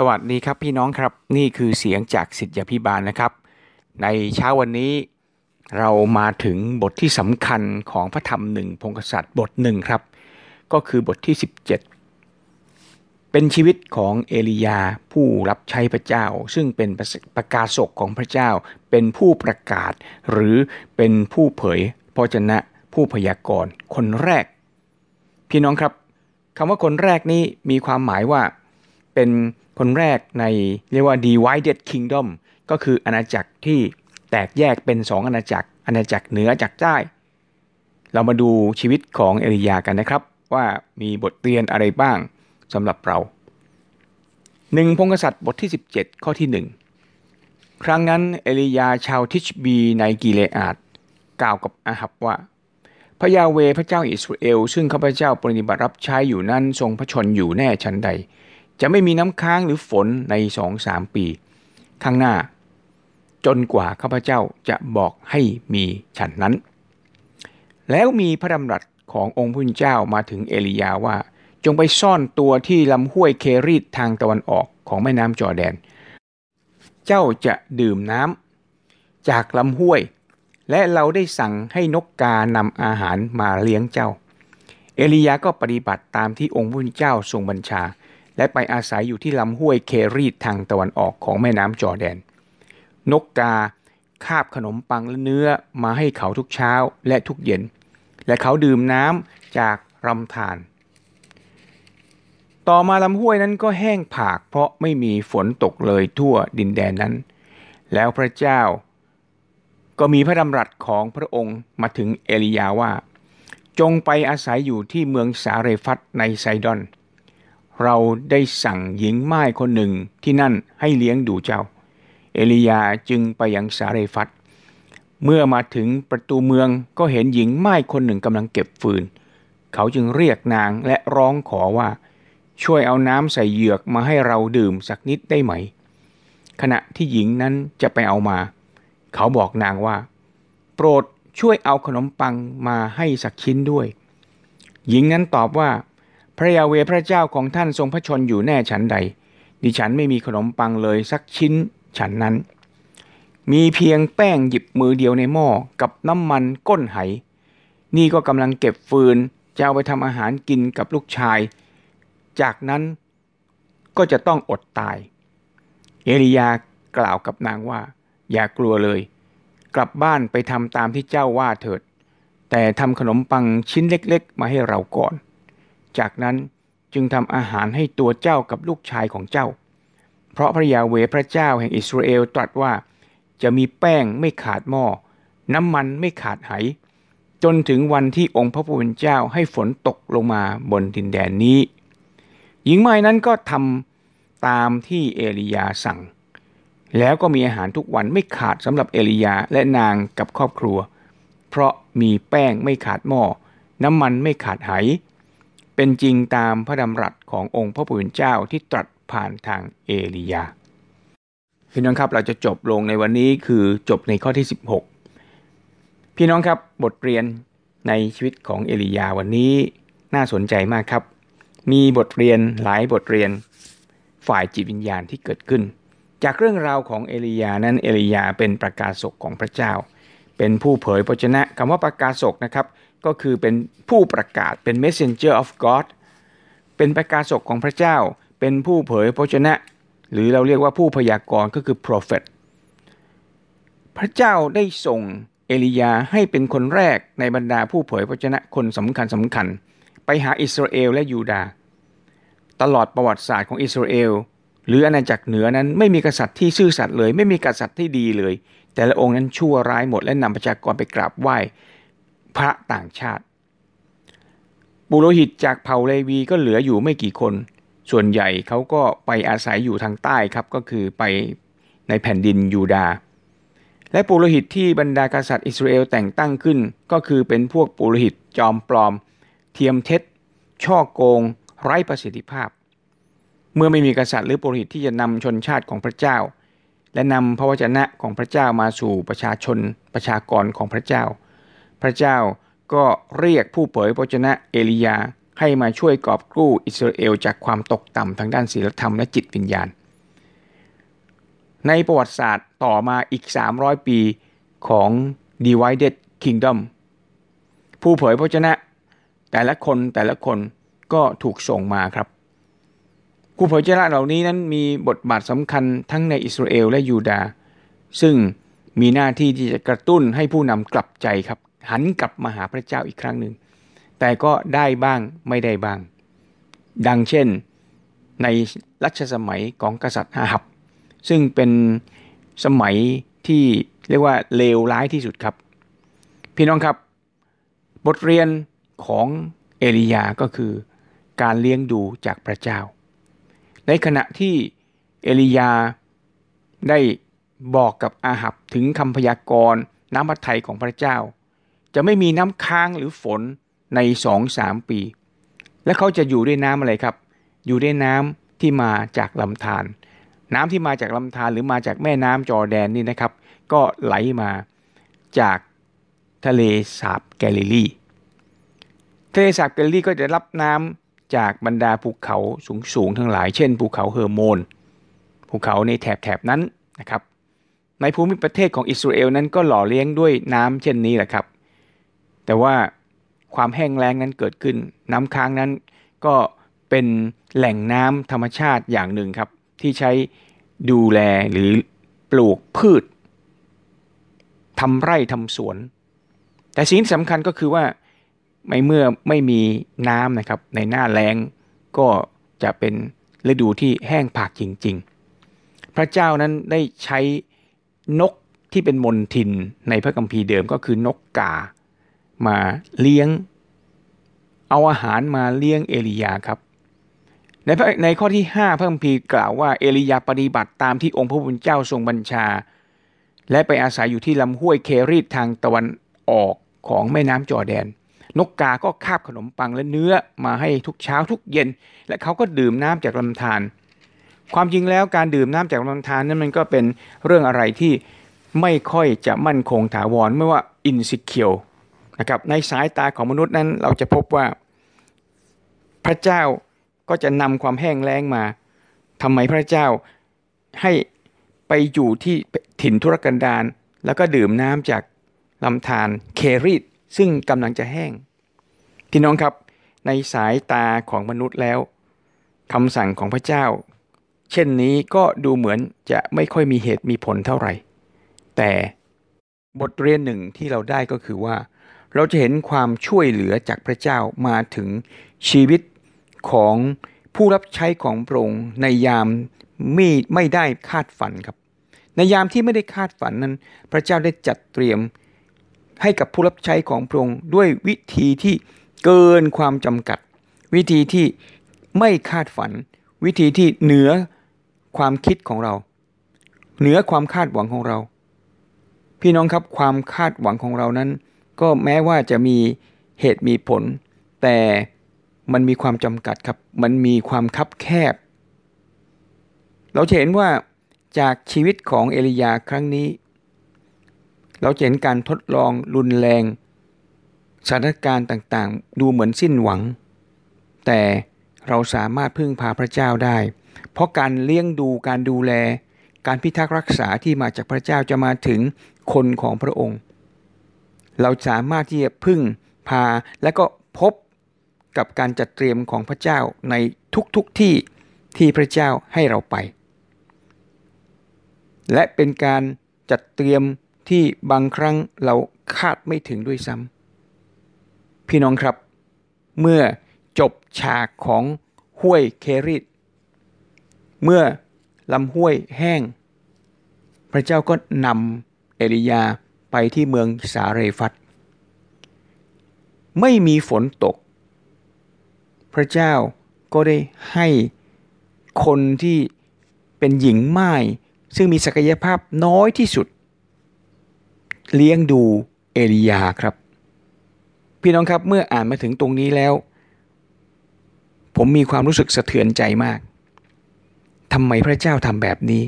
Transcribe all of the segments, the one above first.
สวัสดีครับพี่น้องครับ นี่คือเสียงจากสิทธิพิบาลนะครับ ในเช้าวันนี้เรามาถึงบทที่สำคัญของพระธรรมหนึ่งพงศษัตริย์บทหนึ่งครับ ก็คือบทที่ 17 เป็นชีวิตของเอลียาผู้รับใช้พระเจ้า ซึ่งเป็นประกาศกของพระเจ้า เป็นผู้ประกาศ หรือเป็นผู้เผยพระชนะผู้พยากรณ์คนแรก พี่น้องครับคำว่าคนแรกนี้มีความหมายว่า เป็นคนแรกในเรียกว่า divided kingdom ก็คืออาณาจักรที่แตกแยกเป็นสองอาณาจักร อาณาจักรเหนือจากใต้ เรามาดูชีวิตของเอลียากันนะครับ ว่ามีบทเรียนอะไรบ้างสำหรับเราหนึ่งพงศษัตริย์บทที่ 17 ข้อที่ 1 ครั้งนั้นเอลียาชาวทิชบีในกิเลอาดกล่าวกับอาหับว่า พระยาเวพระเจ้าอิสราเอล ซึ่งข้าพเจ้าปฏิบัติรับใช้อยู่นั้นทรงพระชนอยู่แน่ชันใด จะไม่มีน้ำค้างหรือฝนในสองสามปี ข้างหน้า จนกว่าข้าพเจ้าจะบอกให้มีฉันนั้น แล้วมีพระดำรัสขององค์พระเจ้ามาถึงเอลียาว่า จงไปซ่อนตัวที่ลำห้วยเครีดทางตะวันออกของแม่น้ำจอแดน เจ้าจะดื่มน้ำจากลำห้วย และเราได้สั่งให้นกกานำอาหารมาเลี้ยงเจ้า เอลียาก็ปฏิบัติตามที่องค์พระเจ้าทรงบัญชา และไปอาศัยอยู่ที่ลำห้วยเครีดทางตะวันออกของแม่น้ำจอแดน นกกาคาบขนมปังและเนื้อมาให้เขาทุกเช้าและทุกเย็น และเขาดื่มน้ำจากลำธารต่อมาลำห้วยนั้นก็แห้งผากเพราะไม่มีฝนตกเลยทั่วดินแดนนั้น แล้วพระเจ้า ก็มีพระดำรัสของพระองค์มาถึงเอลียาว่า จงไปอาศัยอยู่ที่เมืองสาเรฟัตในไซดอน เราได้สั่งหญิงไม้คนหนึ่งที่นั่นให้เลี้ยงดูเจ้า เอลียาจึงไปยังสาเรฟัตเมื่อมาถึงประตูเมืองก็เห็นหญิงไม้คนหนึ่งกำลังเก็บฟืน เขาจึงเรียกนางและร้องขอว่า ช่วยเอาน้ำใส่เหยือกมาให้เราดื่มสักนิดได้ไหม ขณะที่หญิงนั้นจะไปเอามา เขาบอกนางว่า โปรดช่วยเอาขนมปังมาให้สักชิ้นด้วย หญิงนั้นตอบว่า พระยาเวพระเจ้าของท่านทรงพระชนอยู่แน่ฉันใด ดิฉันไม่มีขนมปังเลยสักชิ้นฉันนั้น มีเพียงแป้งหยิบมือเดียวในหม้อกับน้ำมันก้นไห นี่ก็กำลังเก็บฟืนจะเอาไปทำอาหารกินกับลูกชาย จากนั้นก็จะต้องอดตาย เอลียากล่าวกับนางว่า อย่ากลัวเลย กลับบ้านไปทำตามที่เจ้าว่าเถิด แต่ทำขนมปังชิ้นเล็ก ๆ มาให้เราก่อน จากนั้นจึงทำอาหารให้ตัวเจ้ากับลูกชายของเจ้า เพราะพระยาเวพระเจ้าแห่งอิสราเอลตรัสว่า จะมีแป้งไม่ขาดหม้อ น้ำมันไม่ขาดไห จนถึงวันที่องค์พระผู้เป็นเจ้าให้ฝนตกลงมาบนดินแดนนี้ หญิงไม้นั้นก็ทำตามที่เอลียาสั่ง แล้วก็มีอาหารทุกวันไม่ขาดสำหรับเอลียาและนางกับครอบครัว เพราะมีแป้งไม่ขาดหม้อ น้ำมันไม่ขาดไห เป็นจริงตามพระดำรัสขององค์พระผู้เป็นเจ้าที่ตรัสผ่านทางเอลียาพี่น้องครับเราจะจบลงในวันนี้คือจบในข้อที่ 16 พี่น้องครับบทเรียนในชีวิตของเอลียาวันนี้น่าสนใจมากครับ มีบทเรียนหลายบทเรียนฝ่ายจิตวิญญาณที่เกิดขึ้น จากเรื่องราวของเอลียานั้นเอลียาเป็นประกาศกของพระเจ้า เป็นผู้เผยพระชนะคำว่าประกาศกนะครับ ก็คือเป็นผู้ประกาศเป็น messenger of God เป็นประกาศกของพระเจ้า เป็นผู้เผยพระชนะ หรือเราเรียกว่าผู้พยากรณ์ก็คือ prophet พระเจ้าได้ส่งเอลียาให้เป็นคนแรกในบรรดาผู้เผยพระชนะคนสำคัญสำคัญ ไปหาอิสราเอลและยูดา ตลอดประวัติศาสตร์ของอิสราเอลหรืออาณาจักรเหนือนั้นไม่มีกษัตริย์ที่ซื่อสัตย์เลย ไม่มีกษัตริย์ที่ดีเลย แต่ละองค์นั้นชั่วร้ายหมดและนำประชากรไปกราบไหว้ พระต่างชาติ ปุโรหิตจากเผ่าเลวีก็เหลืออยู่ไม่กี่คน ส่วนใหญ่เขาก็ไปอาศัยอยู่ทางใต้ครับก็คือไปในแผ่นดินยูดา และปุโรหิตที่บรรดากษัตริย์อิสราเอลแต่งตั้งขึ้น ก็คือเป็นพวกปุโรหิตจอมปลอม เทียมเท็จ ช่อโกง ไร้ประสิทธิภาพ เมื่อไม่มีกษัตริย์หรือปุโรหิตที่จะนำชนชาติของพระเจ้า และนำพระวจนะของพระเจ้ามาสู่ประชาชนประชากรของพระเจ้า พระเจ้าก็เรียกผู้เผยพระชนะเอลียาให้มาช่วยกอบกู้อิสราเอลจากความตกต่ำทางด้านศีลธรรมและจิตวิญญาณ ในประวัติศาสตร์ต่อมาอีก 300 ปีของ divided kingdom ผู้เผยพระชนะ แต่ละคนแต่ละคนก็ถูกส่งมาครับ ผู้เผยพระชนะเหล่านี้นั้นมีบทบาทสำคัญทั้งในอิสราเอลและยูดาห์ซึ่งมีหน้าที่ที่จะกระตุ้นให้ผู้นำกลับใจครับ หันกลับมาหาพระเจ้าอีกครั้งหนึ่ง แต่ก็ได้บ้างไม่ได้บ้าง ดังเช่นในรัชสมัยของกษัตริย์อาหับ ซึ่งเป็นสมัยที่เรียกว่าเลวร้ายที่สุดครับ พี่น้องครับ บทเรียนของเอลียาก็คือการเลี้ยงดูจากพระเจ้า ในขณะที่เอลียาได้บอกกับอาหับถึงคำพยากรณ์น้ำพระทัยของพระเจ้า จะไม่มีน้ำค้างหรือฝนในสองสามปี และเขาจะอยู่ด้วยน้ำอะไรครับ อยู่ด้วยน้ำที่มาจากลำธารน้ำที่มาจากลำธารหรือมาจากแม่น้ำจอแดนนี่นะครับ ก็ไหลมาจากทะเลสาบแกลิลีทะเลสาบแกลิลีก็จะรับน้ำจากบรรดาภูเขาสูงๆทั้งหลาย เช่นภูเขาเฮอร์โมนภูเขาในแถบๆนั้นนะครับ ในภูมิประเทศของอิสราเอลนั้นก็หล่อเลี้ยงด้วยน้ำเช่นนี้แหละครับ แต่ว่าความแห้งแล้งนั้นเกิดขึ้น น้ำค้างนั้นก็เป็นแหล่งน้ำธรรมชาติอย่างหนึ่งครับ ที่ใช้ดูแลหรือปลูกพืชทำไร่ทำสวน แต่สิ่งสำคัญก็คือว่าไม่เมื่อไม่มีน้ำนะครับ ในหน้าแล้งก็จะเป็นฤดูที่แห้งผากจริง ๆ พระเจ้านั้นได้ใช้นกที่เป็นมนทินในพระคัมภีร์เดิมก็คือนกกา มาเลี้ยง เอาอาหารมาเลี้ยงเอลียาครับ ในในข้อที่ 5 พระคัมภีร์กล่าวว่าเอลียาปฏิบัติตามที่องค์พระผู้เป็นเจ้าทรงบัญชา และไปอาศัยอยู่ที่ลำห้วยเครีตทางตะวันออกของแม่น้ำจอแดน นกกาก็คาบขนมปังและเนื้อมาให้ทุกเช้าทุกเย็น และเขาก็ดื่มน้ำจากลำธารความจริงแล้วการดื่มน้ำจากลำธารนั้นมันก็เป็นเรื่องอะไรที่ไม่ค่อยจะมั่นคงถาวรไม่ว่าอินสิเคียว นะครับในสายตาของมนุษย์นั้นเราจะพบว่า พระเจ้าก็จะนำความแห้งแล้งมาทำไมพระเจ้าให้ไปอยู่ที่ถิ่นทุรกันดารแล้วก็ดื่มน้ำจากลำธารเคริตซึ่งกำลังจะแห้งพี่น้องครับในสายตาของมนุษย์แล้วคำสั่งของพระเจ้า เช่นนี้ก็ดูเหมือนจะไม่ค่อยมีเหตุมีผลเท่าไหร่ แต่บทเรียนหนึ่งที่เราได้ก็คือว่า เราจะเห็นความช่วยเหลือจากพระเจ้ามาถึงชีวิตของผู้รับใช้ของพระองค์ในยามไม่ไม่ได้คาดฝันครับ ในยามที่ไม่ได้คาดฝันนั้น พระเจ้าได้จัดเตรียมให้กับผู้รับใช้ของพระองค์ด้วยวิธีที่เกินความจำกัด วิธีที่ไม่คาดฝัน วิธีที่เหนือความคิดของเรา เหนือความคาดหวังของเรา พี่น้องครับความคาดหวังของเรานั้น ก็แม้ว่าจะมีเหตุมีผล แต่มันมีความจำกัดครับ มันมีความคับแคบ เราเห็นว่าจากชีวิตของเอลียาครั้งนี้ เราเห็นการทดลองรุนแรง สถานการณ์ต่างๆ ดูเหมือนสิ้นหวัง แต่เราสามารถพึ่งพาพระเจ้าได้ เพราะการเลี้ยงดูการดูแล การพิทักษ์รักษาที่มาจากพระเจ้าจะมาถึงคนของพระองค์ เราสามารถที่จะพึ่งพาและก็พบกับการจัดเตรียมของพระเจ้าในทุกๆทที่ที่พระเจ้าให้เราไป และเป็นการจัดเตรียมที่บางครั้งเราคาดไม่ถึงด้วยซ้ำพี่น้องครับ เมื่อจบฉากของห้วยเคริตเมื่อลำห้วยแห้ง พระเจ้าก็นำเอลียา ไปที่เมืองสาเรฟัตไม่มีฝนตก พระเจ้าก็ได้ให้คนที่เป็นหญิงไม้ซึ่งมีศักยภาพน้อยที่สุด เลี้ยงดูเอลียาครับ พี่น้องครับเมื่ออ่านมาถึงตรงนี้แล้ว ผมมีความรู้สึกสะเทือนใจมากทำไมพระเจ้าทำแบบนี้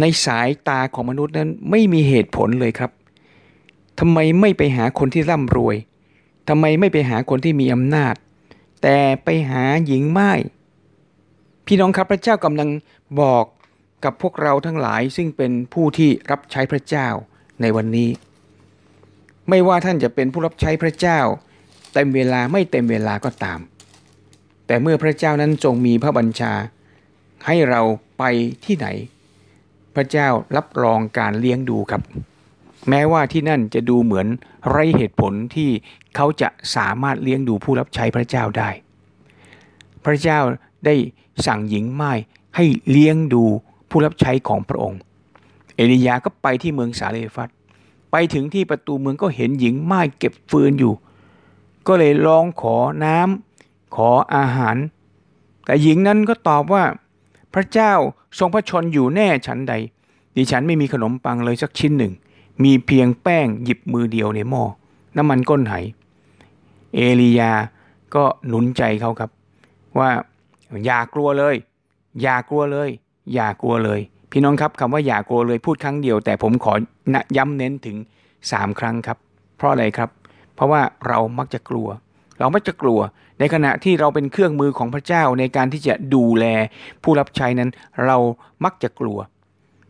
ในสายตาของมนุษย์นั้นไม่มีเหตุผลเลยครับทำไมไม่ไปหาคนที่ร่ำรวยทำไมไม่ไปหาคนที่มีอำนาจ แต่ไปหาหญิงไม้พี่น้องครับพระเจ้ากำลังบอกกับพวกเราทั้งหลายซึ่งเป็นผู้ที่รับใช้พระเจ้าในวันนี้ ไม่ว่าท่านจะเป็นผู้รับใช้พระเจ้า เต็มเวลาไม่เต็มเวลาก็ตาม แต่เมื่อพระเจ้านั้นทรงมีพระบัญชา ให้เราไปที่ไหน พระเจ้ารับรองการเลี้ยงดูครับ แม้ว่าที่นั่นจะดูเหมือนไร้เหตุผลที่เขาจะสามารถเลี้ยงดูผู้รับใช้พระเจ้าได้ พระเจ้าได้สั่งหญิงไม้ให้เลี้ยงดูผู้รับใช้ของพระองค์ เอลียาก็ไปที่เมืองสาเลฟัตไปถึงที่ประตูเมืองก็เห็นหญิงไม้เก็บฟืนอยู่ ก็เลยร้องขอน้ำขออาหาร แต่หญิงนั้นก็ตอบว่าพระเจ้า ทรงพระชนอยู่แน่ฉันใด ดิฉันไม่มีขนมปังเลยสักชิ้นหนึ่ง มีเพียงแป้งหยิบมือเดียวในหม้อน้ำมันก้นไหเอลียาก็หนุนใจเขาครับ ว่าอย่ากลัวเลย อย่ากลัวเลย อย่ากลัวเลย พี่น้องครับคำว่าอย่ากลัวเลยพูดครั้งเดียว แต่ผมขอย้ำเน้นถึงสามครั้งครับ เพราะอะไรครับ เพราะว่าเรามักจะกลัว เราไมักจะกลัว ในขณะที่เราเป็นเครื่องมือของพระเจ้าในการที่จะดูแลผู้รับใช้นั้น เรามักจะกลัว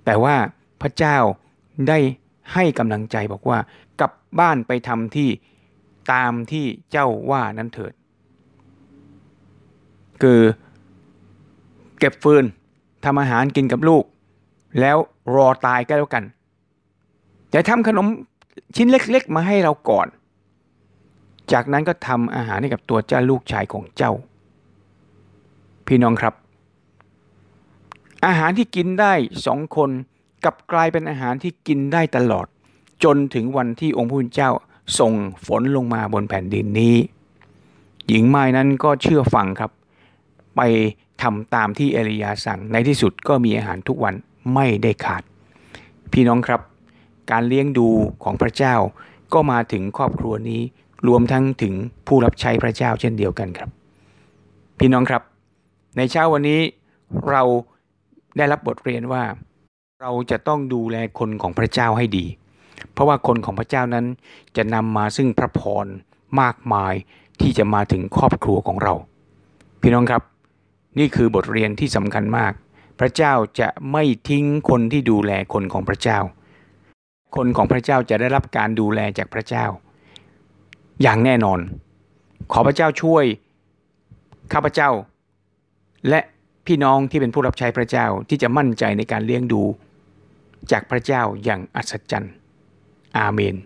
แต่ว่าพระเจ้าได้ให้กำลังใจบอกว่ากลับบ้านไปทำที่ตามที่เจ้าว่านั้นเถิด คือเก็บฟืนทำอาหารกินกับลูก แล้วรอตายก็แล้วกันจะทำขนมชิ้นเล็ก ๆ มาให้เราก่อน จากนั้นก็ทำอาหารให้กับตัวเจ้าลูกชายของเจ้า พี่น้องครับ อาหารที่กินได้สองคนกับกลายเป็นอาหารที่กินได้ตลอด จนถึงวันที่องค์พระผู้เป็นเจ้าส่งฝนลงมาบนแผ่นดินนี้ หญิงไม้นั้นก็เชื่อฟังครับ ไปทำตามที่เอลียาสั่งในที่สุดก็มีอาหารทุกวันไม่ได้ขาด พี่น้องครับ การเลี้ยงดูของพระเจ้าก็มาถึงครอบครัวนี้ รวมทั้งถึงผู้รับใช้พระเจ้าเช่นเดียวกันครับ พี่น้องครับ ในเช้าวันนี้เราได้รับบทเรียนว่า เราจะต้องดูแลคนของพระเจ้าให้ดี เพราะว่าคนของพระเจ้านั้นจะนำมาซึ่งพระพรมากมายที่จะมาถึงครอบครัวของเรา พี่น้องครับ นี่คือบทเรียนที่สำคัญมาก พระเจ้าจะไม่ทิ้งคนที่ดูแลคนของพระเจ้า คนของพระเจ้าจะได้รับการดูแลจากพระเจ้า อย่างแน่นอน ขอพระเจ้าช่วยข้าพเจ้า และพี่น้องที่เป็นผู้รับใช้พระเจ้าที่จะมั่นใจในการเลี้ยงดู จากพระเจ้าอย่างอัศจรรย์ อาเมน